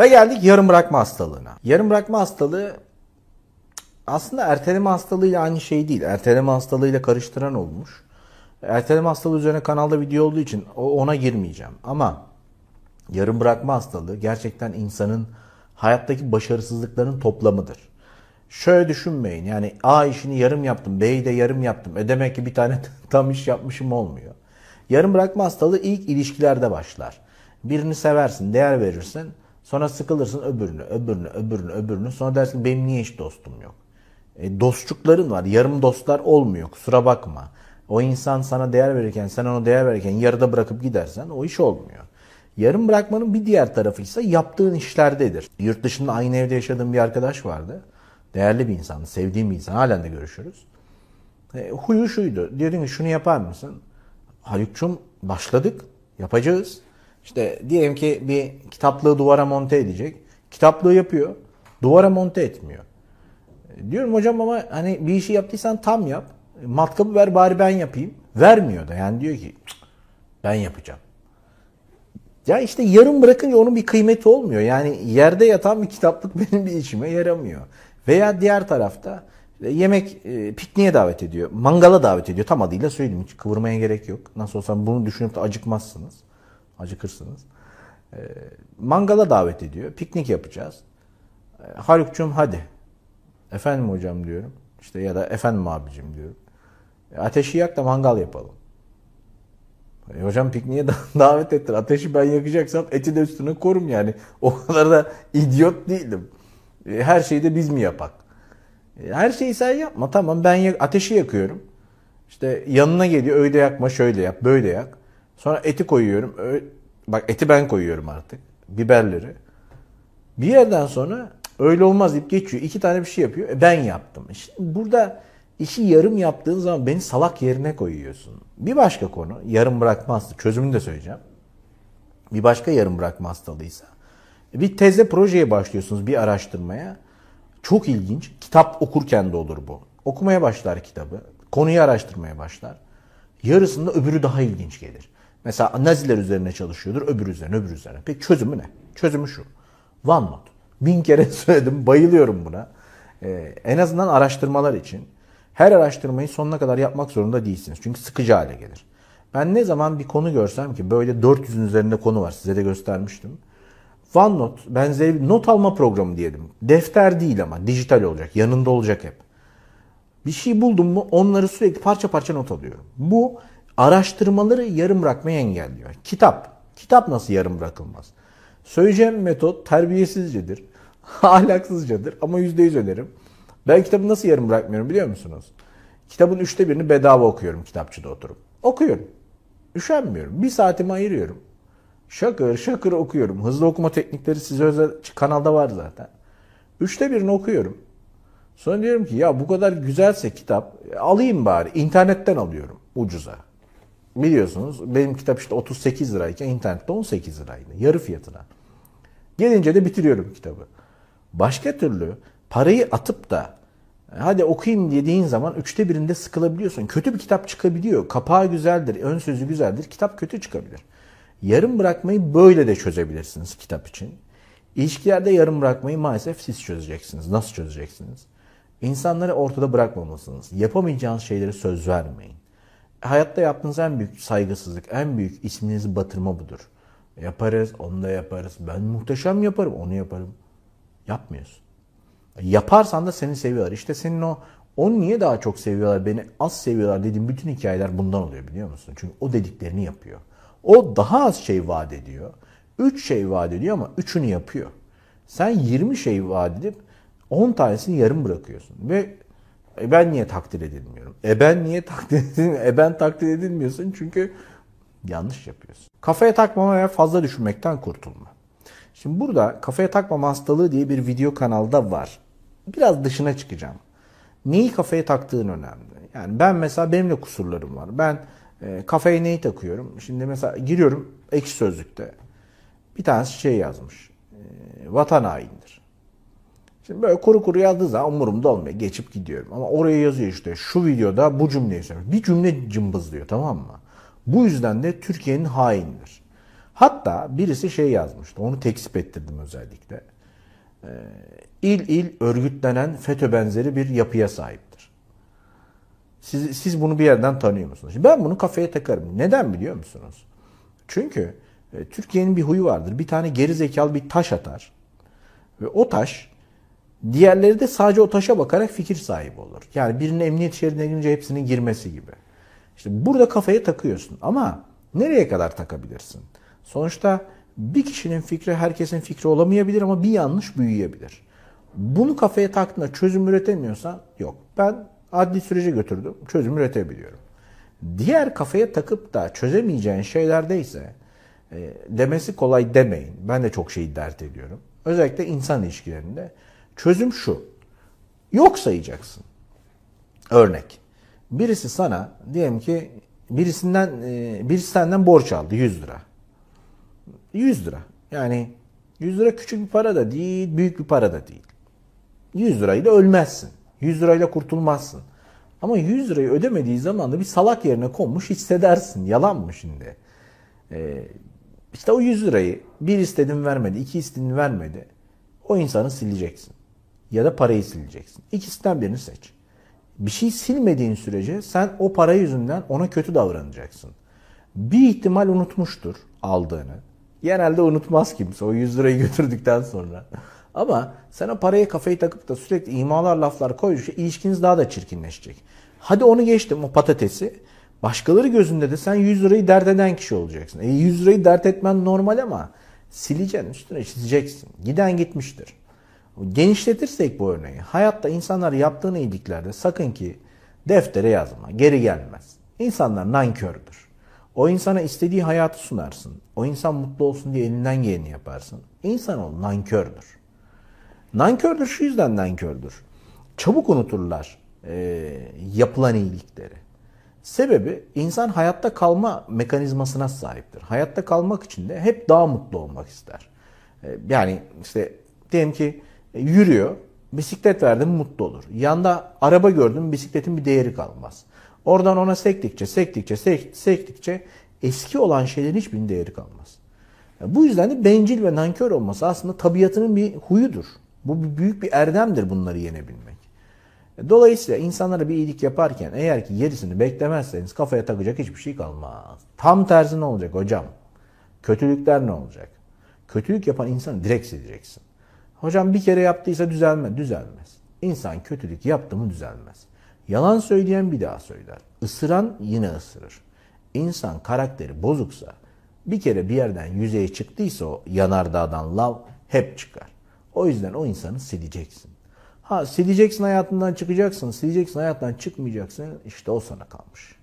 Ve geldik yarım bırakma hastalığına. Yarım bırakma hastalığı aslında erteleme hastalığıyla aynı şey değil. Erteleme hastalığıyla karıştıran olmuş. Erteleme hastalığı üzerine kanalda video olduğu için ona girmeyeceğim. Ama yarım bırakma hastalığı gerçekten insanın hayattaki başarısızlıkların toplamıdır. Şöyle düşünmeyin yani A işini yarım yaptım, B'yi de yarım yaptım. E demek ki bir tane tam iş yapmışım olmuyor. Yarım bırakma hastalığı ilk ilişkilerde başlar. Birini seversin, değer verirsin. Sonra sıkılırsın öbürünü, öbürünü, öbürünü, öbürünü. Sonra dersin benim niye hiç dostum yok? E, dostçukların var. Yarım dostlar olmuyor. Kusura bakma. O insan sana değer verirken, sen ona değer verirken yarıda bırakıp gidersen o iş olmuyor. Yarım bırakmanın bir diğer tarafı ise yaptığın işlerdedir. Yurt dışında aynı evde yaşadığım bir arkadaş vardı. Değerli bir insan, sevdiğim bir insan. Halen de görüşürüz. E, huyu şuydu. Diyordun ki şunu yapar mısın? Haluk'cum başladık. Yapacağız. İşte diyelim ki bir kitaplığı duvara monte edecek. Kitaplığı yapıyor. Duvara monte etmiyor. E, diyorum hocam ama hani bir işi yaptıysan tam yap. Matkabı ver bari ben yapayım. Vermiyor da yani diyor ki ben yapacağım. Ya işte yarım bırakınca onun bir kıymeti olmuyor. Yani yerde yatan bir kitaplık benim bir işime yaramıyor. Veya diğer tarafta yemek e, pikniğe davet ediyor. Mangala davet ediyor. Tam adıyla söyleyeyim. Hiç kıvırmaya gerek yok. Nasıl olsa bunu düşünüp de acıkmazsınız. Acıkırsınız. E, mangala davet ediyor. Piknik yapacağız. E, Haluk'cum hadi. Efendim hocam diyorum. İşte ya da efendim abicim diyorum. E, ateşi yak da mangal yapalım. E, hocam pikniğe davet ettir. Ateşi ben yakacaksam eti de üstüne korum yani. O kadar da idiot değilim. E, her şeyi de biz mi yapak? E, her şeyi sen yapma. Tamam ben ateşi yakıyorum. İşte yanına geliyor öyle yakma şöyle yap böyle yak. Sonra eti koyuyorum. Bak eti ben koyuyorum artık. Biberleri. Bir yerden sonra öyle olmaz deyip geçiyor. İki tane bir şey yapıyor. E ben yaptım. Şimdi burada işi yarım yaptığın zaman beni salak yerine koyuyorsun. Bir başka konu yarım bırakma hastalığı. Çözümünü de söyleyeceğim. Bir başka yarım bırakma hastalığıysa bir teze projeye başlıyorsunuz bir araştırmaya. Çok ilginç. Kitap okurken de olur bu. Okumaya başlar kitabı. Konuyu araştırmaya başlar. Yarısında öbürü daha ilginç gelir. Mesela Naziler üzerine çalışıyordur, öbür üzerine, öbür üzerine. Peki çözümü ne? Çözümü şu. OneNote. Bin kere söyledim, bayılıyorum buna. Ee, en azından araştırmalar için. Her araştırmayı sonuna kadar yapmak zorunda değilsiniz. Çünkü sıkıcı hale gelir. Ben ne zaman bir konu görsem ki böyle 400'ün üzerinde konu var size de göstermiştim. OneNote benzeri bir not alma programı diyelim. Defter değil ama dijital olacak. Yanında olacak hep. Bir şey buldum mu onları sürekli parça parça not alıyorum. Bu araştırmaları yarım bırakmayı engelliyor. Kitap. Kitap nasıl yarım bırakılmaz? Söyleyeceğim metot terbiyesizcedir. ahlaksızcadır ama yüzde yüz önerim. Ben kitabı nasıl yarım bırakmıyorum biliyor musunuz? Kitabın üçte birini bedava okuyorum kitapçıda oturup. Okuyorum. Üşenmiyorum. Bir saatimi ayırıyorum. Şakır şakır okuyorum. Hızlı okuma teknikleri size özel kanalda var zaten. Üçte birini okuyorum. Sonra diyorum ki ya bu kadar güzelse kitap alayım bari. İnternetten alıyorum ucuza. Biliyorsunuz benim kitap işte 38 lirayken internette 18 liraydı. Yarı fiyatına. Gelince de bitiriyorum kitabı. Başka türlü parayı atıp da hadi okuyayım dediğin zaman üçte birinde sıkılabiliyorsun. Kötü bir kitap çıkabiliyor. Kapağı güzeldir, ön sözü güzeldir. Kitap kötü çıkabilir. Yarım bırakmayı böyle de çözebilirsiniz kitap için. İlişkilerde yarım bırakmayı maalesef siz çözeceksiniz. Nasıl çözeceksiniz? İnsanları ortada bırakmamalısınız. Yapamayacağınız şeyleri söz vermeyin. Hayatta yaptığınız en büyük saygısızlık, en büyük isminizi batırma budur. Yaparız, onu da yaparız. Ben muhteşem yaparım, onu yaparım. Yapmıyorsun. Yaparsan da seni seviyorlar. İşte senin o onu niye daha çok seviyorlar, beni az seviyorlar dediğim bütün hikayeler bundan oluyor biliyor musun? Çünkü o dediklerini yapıyor. O daha az şey vaat ediyor. Üç şey vaat ediyor ama üçünü yapıyor. Sen 20 şey vaat edip 10 tanesini yarım bırakıyorsun. Ve e ben niye takdir edilmiyorum? E ben niye takdir edilmiyorum? E ben takdir edilmiyorsun çünkü yanlış yapıyorsun. Kafaya takmama ve fazla düşünmekten kurtulma. Şimdi burada kafaya takmama hastalığı diye bir video kanalda var. Biraz dışına çıkacağım. Neyi kafaya taktığın önemli. Yani ben mesela benim de kusurlarım var. Ben e, kafaya neyi takıyorum? Şimdi mesela giriyorum ekşi sözlükte. Bir tanesi şey yazmış. E, vatan haindir. Şimdi böyle kuru kuru yazdığı zaman umurumda olmuyor. Geçip gidiyorum. Ama oraya yazıyor işte şu videoda bu cümleyi söylemiş. Bir cümle cımbızlıyor tamam mı? Bu yüzden de Türkiye'nin haindir. Hatta birisi şey yazmıştı. Onu tekzip ettirdim özellikle. Ee, il il örgütlenen FETÖ benzeri bir yapıya sahiptir. Siz, siz bunu bir yerden tanıyor musunuz? Ben bunu kafaya takarım. Neden biliyor musunuz? Çünkü e, Türkiye'nin bir huyu vardır. Bir tane geri zekalı bir taş atar. Ve o taş diğerleri de sadece o taşa bakarak fikir sahibi olur. Yani birinin emniyet şeridine girince hepsinin girmesi gibi. İşte burada kafaya takıyorsun ama nereye kadar takabilirsin? Sonuçta bir kişinin fikri herkesin fikri olamayabilir ama bir yanlış büyüyebilir. Bunu kafaya taktığında çözüm üretemiyorsan yok. Ben adli sürece götürdüm. Çözüm üretebiliyorum. Diğer kafaya takıp da çözemeyeceğin şeylerde ise e, demesi kolay demeyin. Ben de çok şeyi dert ediyorum. Özellikle insan ilişkilerinde. Çözüm şu. Yok sayacaksın. Örnek. Birisi sana diyelim ki birisinden e, birisi senden borç aldı 100 lira. 100 lira. Yani 100 lira küçük bir para da değil, büyük bir para da değil. 100 lirayla ölmezsin. 100 lirayla kurtulmazsın. Ama 100 lirayı ödemediği zaman da bir salak yerine konmuş hissedersin. Yalan mı şimdi? Ee, işte o 100 lirayı bir istedin vermedi, iki istedin vermedi. O insanı sileceksin. Ya da parayı sileceksin. İkisinden birini seç. Bir şey silmediğin sürece sen o para yüzünden ona kötü davranacaksın. Bir ihtimal unutmuştur aldığını. Genelde unutmaz kimse o 100 lirayı götürdükten sonra. Ama sen o paraya kafayı takıp da sürekli imalar laflar koydukça ilişkiniz daha da çirkinleşecek. Hadi onu geçtim o patatesi. Başkaları gözünde de sen 100 lirayı dert eden kişi olacaksın. E 100 lirayı dert etmen normal ama sileceksin üstüne çizeceksin. Giden gitmiştir. Genişletirsek bu örneği. Hayatta insanlar yaptığın iyiliklerde sakın ki deftere yazma. Geri gelmez. İnsanlar nankördür. O insana istediği hayatı sunarsın. O insan mutlu olsun diye elinden geleni yaparsın. İnsanoğlu nankördür. Nankördür şu yüzden nankördür. Çabuk unuturlar e, yapılan iyilikleri. Sebebi insan hayatta kalma mekanizmasına sahiptir. Hayatta kalmak için de hep daha mutlu olmak ister. E, yani işte diyelim ki yürüyor, bisiklet verdim mutlu olur. Yanda araba gördüm bisikletin bir değeri kalmaz. Oradan ona sektikçe, sektikçe, sek, sektikçe eski olan şeylerin hiçbirinin değeri kalmaz. Yani bu yüzden de bencil ve nankör olması aslında tabiatının bir huyudur. Bu bir büyük bir erdemdir bunları yenebilmek. Dolayısıyla insanlara bir iyilik yaparken eğer ki gerisini beklemezseniz kafaya takacak hiçbir şey kalmaz. Tam tersi ne olacak hocam? Kötülükler ne olacak? Kötülük yapan insanı direkt sileceksin. Hocam bir kere yaptıysa düzelme, düzelmez. İnsan kötülük yaptı mı düzelmez. Yalan söyleyen bir daha söyler. Isıran yine ısırır. İnsan karakteri bozuksa bir kere bir yerden yüzeye çıktıysa o yanardağdan lav hep çıkar. O yüzden o insanı sileceksin. Ha sileceksin hayatından çıkacaksın, sileceksin hayattan çıkmayacaksın. İşte o sana kalmış.